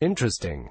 Interesting.